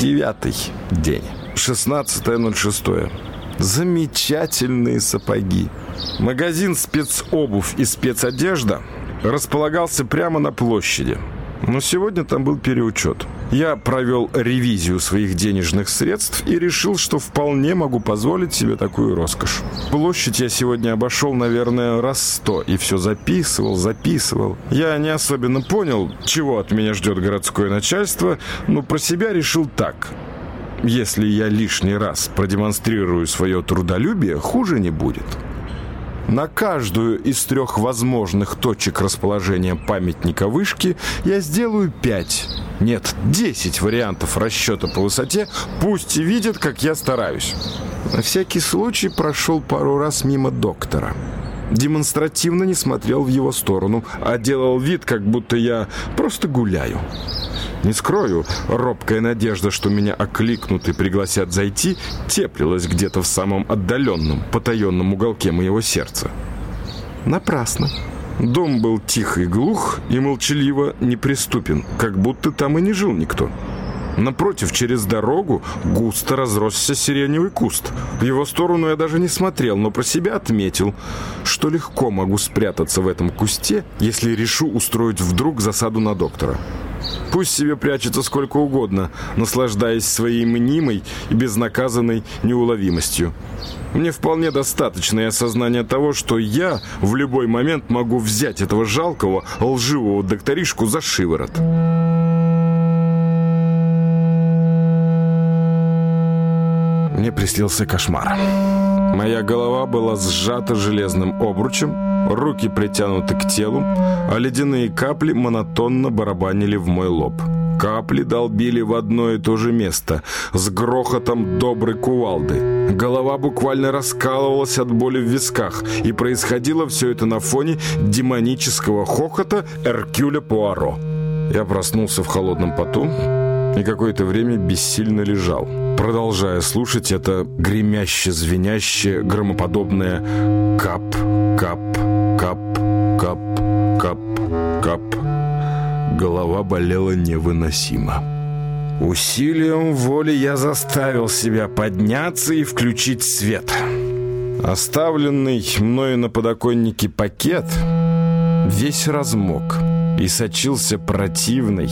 Девятый день. 16.06. Замечательные сапоги. Магазин «Спецобувь» и «Спецодежда» располагался прямо на площади. Но сегодня там был переучет. Я провел ревизию своих денежных средств и решил, что вполне могу позволить себе такую роскошь. Площадь я сегодня обошел, наверное, раз сто и все записывал, записывал. Я не особенно понял, чего от меня ждет городское начальство, но про себя решил так. Если я лишний раз продемонстрирую свое трудолюбие, хуже не будет. На каждую из трех возможных точек расположения памятника вышки я сделаю пять, нет, десять вариантов расчета по высоте, пусть и видят, как я стараюсь. На всякий случай прошел пару раз мимо доктора. Демонстративно не смотрел в его сторону, а делал вид, как будто я просто гуляю. Не скрою, робкая надежда, что меня окликнут и пригласят зайти, теплилась где-то в самом отдаленном, потаенном уголке моего сердца. Напрасно. Дом был тих и глух, и молчаливо неприступен, как будто там и не жил никто. Напротив, через дорогу густо разросся сиреневый куст. В его сторону я даже не смотрел, но про себя отметил, что легко могу спрятаться в этом кусте, если решу устроить вдруг засаду на доктора. Пусть себе прячется сколько угодно, наслаждаясь своей мнимой и безнаказанной неуловимостью. Мне вполне достаточно и осознания того, что я в любой момент могу взять этого жалкого, лживого докторишку за шиворот. Мне приснился кошмар. Моя голова была сжата железным обручем, руки притянуты к телу, а ледяные капли монотонно барабанили в мой лоб. Капли долбили в одно и то же место, с грохотом доброй кувалды. Голова буквально раскалывалась от боли в висках, и происходило все это на фоне демонического хохота Эркюля Пуаро. Я проснулся в холодном поту и какое-то время бессильно лежал, продолжая слушать это гремяще-звенящее, громоподобное «кап, кап, кап, кап, кап, кап». Голова болела невыносимо. Усилием воли я заставил себя подняться и включить свет. Оставленный мною на подоконнике пакет весь размок и сочился противной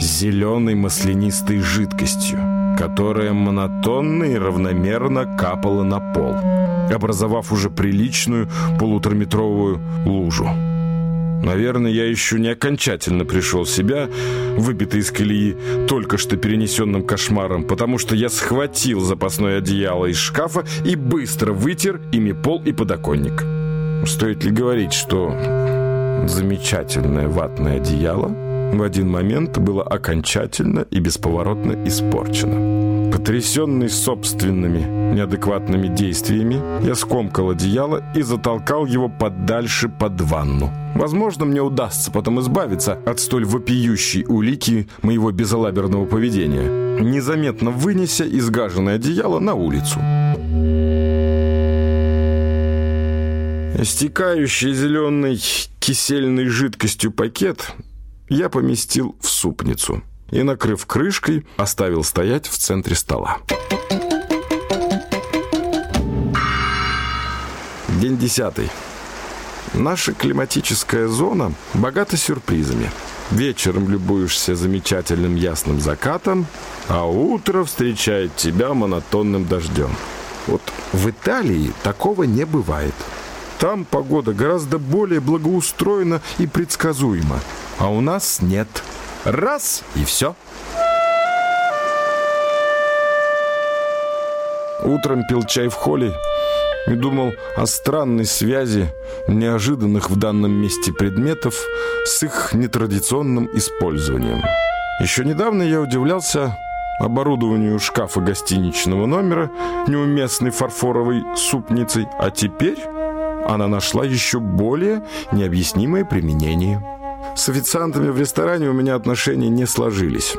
зеленой маслянистой жидкостью, которая монотонно и равномерно капала на пол, образовав уже приличную полутораметровую лужу. Наверное, я еще не окончательно пришел в себя, выбитый из колеи только что перенесенным кошмаром, потому что я схватил запасное одеяло из шкафа и быстро вытер ими пол и подоконник. Стоит ли говорить, что замечательное ватное одеяло в один момент было окончательно и бесповоротно испорчено. Потрясенный собственными неадекватными действиями, я скомкал одеяло и затолкал его подальше под ванну. Возможно, мне удастся потом избавиться от столь вопиющей улики моего безалаберного поведения, незаметно вынеся изгаженное одеяло на улицу. Стекающий зеленой кисельной жидкостью пакет я поместил в супницу и, накрыв крышкой, оставил стоять в центре стола. День десятый. Наша климатическая зона богата сюрпризами. Вечером любуешься замечательным ясным закатом, а утро встречает тебя монотонным дождем. Вот в Италии такого не бывает. Там погода гораздо более благоустроена и предсказуема. А у нас нет. Раз и все. Утром пил чай в холле и думал о странной связи неожиданных в данном месте предметов с их нетрадиционным использованием. Еще недавно я удивлялся оборудованию шкафа гостиничного номера неуместной фарфоровой супницей, а теперь она нашла еще более необъяснимое применение. С официантами в ресторане у меня отношения не сложились.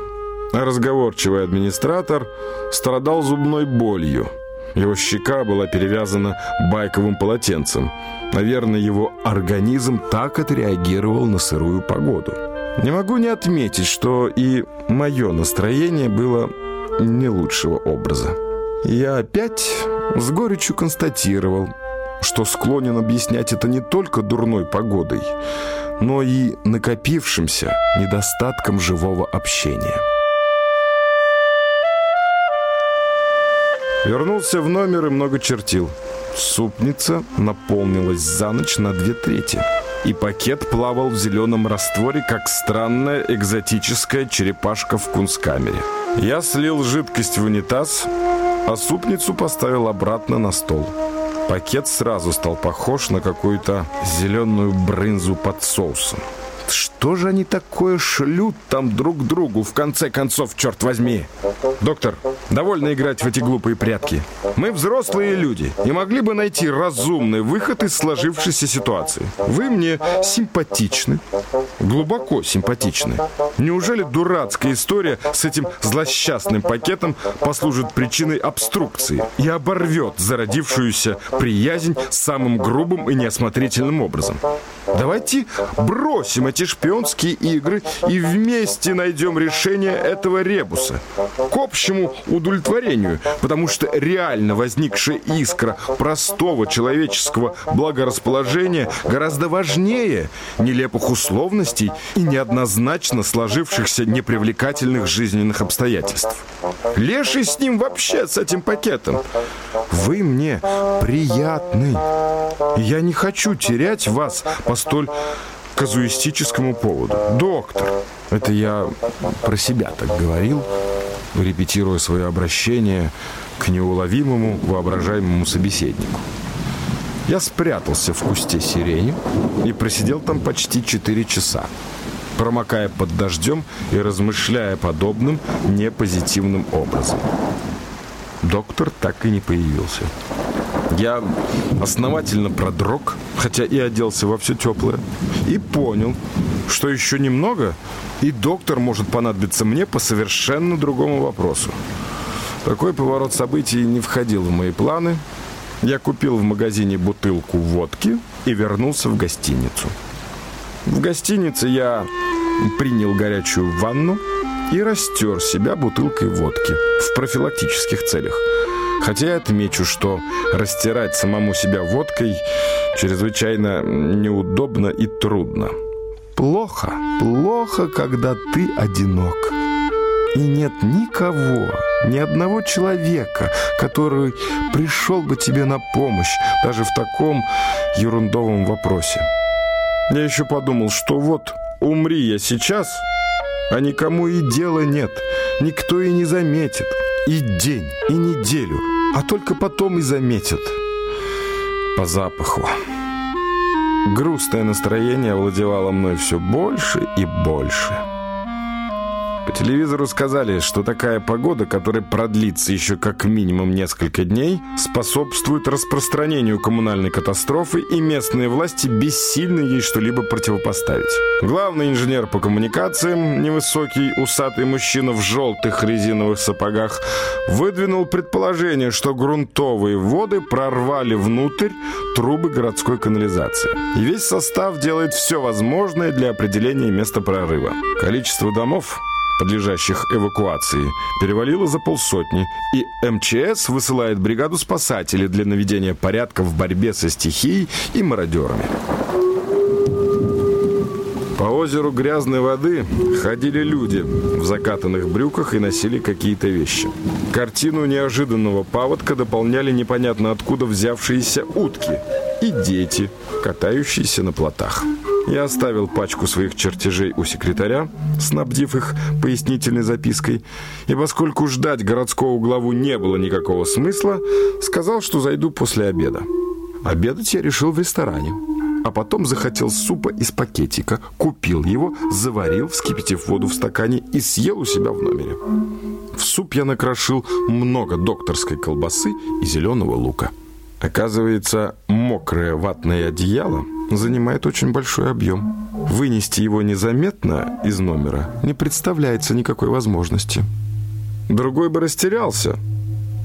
Разговорчивый администратор страдал зубной болью. Его щека была перевязана байковым полотенцем. Наверное, его организм так отреагировал на сырую погоду. Не могу не отметить, что и мое настроение было не лучшего образа. Я опять с горечью констатировал, что склонен объяснять это не только дурной погодой, но и накопившимся недостатком живого общения. Вернулся в номер и много чертил. Супница наполнилась за ночь на две трети. И пакет плавал в зеленом растворе, как странная экзотическая черепашка в кунсткамере. Я слил жидкость в унитаз, а супницу поставил обратно на стол. Пакет сразу стал похож на какую-то зеленую брынзу под соусом. Что же они такое шлют там друг другу, в конце концов, черт возьми? Доктор, довольно играть в эти глупые прятки. Мы взрослые люди и могли бы найти разумный выход из сложившейся ситуации. Вы мне симпатичны, глубоко симпатичны. Неужели дурацкая история с этим злосчастным пакетом послужит причиной обструкции и оборвет зародившуюся приязнь самым грубым и неосмотрительным образом? Давайте бросим эти шпионские игры и вместе найдем решение этого ребуса. К общему удовлетворению, потому что реально возникшая искра простого человеческого благорасположения гораздо важнее нелепых условностей и неоднозначно сложившихся непривлекательных жизненных обстоятельств. Леший с ним вообще, с этим пакетом. Вы мне приятны. Я не хочу терять вас по столь казуистическому поводу. Доктор, это я про себя так говорил, репетируя свое обращение к неуловимому воображаемому собеседнику. Я спрятался в кусте сирени и просидел там почти 4 часа, промокая под дождем и размышляя подобным непозитивным образом. Доктор так и не появился. Я основательно продрог, хотя и оделся во все теплое, и понял, что еще немного, и доктор может понадобиться мне по совершенно другому вопросу. Такой поворот событий не входил в мои планы. Я купил в магазине бутылку водки и вернулся в гостиницу. В гостинице я принял горячую ванну и растер себя бутылкой водки в профилактических целях – Хотя я отмечу, что растирать самому себя водкой чрезвычайно неудобно и трудно. Плохо, плохо, когда ты одинок. И нет никого, ни одного человека, который пришел бы тебе на помощь даже в таком ерундовом вопросе. Я еще подумал, что вот умри я сейчас, а никому и дела нет, никто и не заметит. И день, и неделю, а только потом и заметят. По запаху. Грустное настроение овладевало мной все больше и больше. По телевизору сказали, что такая погода, которая продлится еще как минимум несколько дней, способствует распространению коммунальной катастрофы, и местные власти бессильны ей что-либо противопоставить. Главный инженер по коммуникациям, невысокий усатый мужчина в желтых резиновых сапогах, выдвинул предположение, что грунтовые воды прорвали внутрь трубы городской канализации. И весь состав делает все возможное для определения места прорыва. Количество домов подлежащих эвакуации, перевалило за полсотни, и МЧС высылает бригаду спасателей для наведения порядка в борьбе со стихией и мародерами. По озеру грязной воды ходили люди в закатанных брюках и носили какие-то вещи. Картину неожиданного паводка дополняли непонятно откуда взявшиеся утки и дети, катающиеся на плотах. Я оставил пачку своих чертежей у секретаря, снабдив их пояснительной запиской, и поскольку ждать городского главу не было никакого смысла, сказал, что зайду после обеда. Обедать я решил в ресторане, а потом захотел супа из пакетика, купил его, заварил, вскипятив воду в стакане и съел у себя в номере. В суп я накрошил много докторской колбасы и зеленого лука. Оказывается, мокрое ватное одеяло занимает очень большой объем. Вынести его незаметно из номера не представляется никакой возможности. Другой бы растерялся,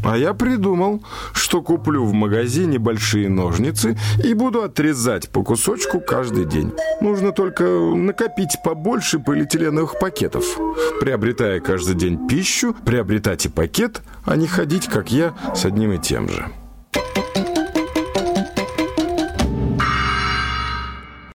А я придумал, что куплю в магазине большие ножницы и буду отрезать по кусочку каждый день. Нужно только накопить побольше полиэтиленовых пакетов. Приобретая каждый день пищу, приобретать и пакет, а не ходить, как я, с одним и тем же.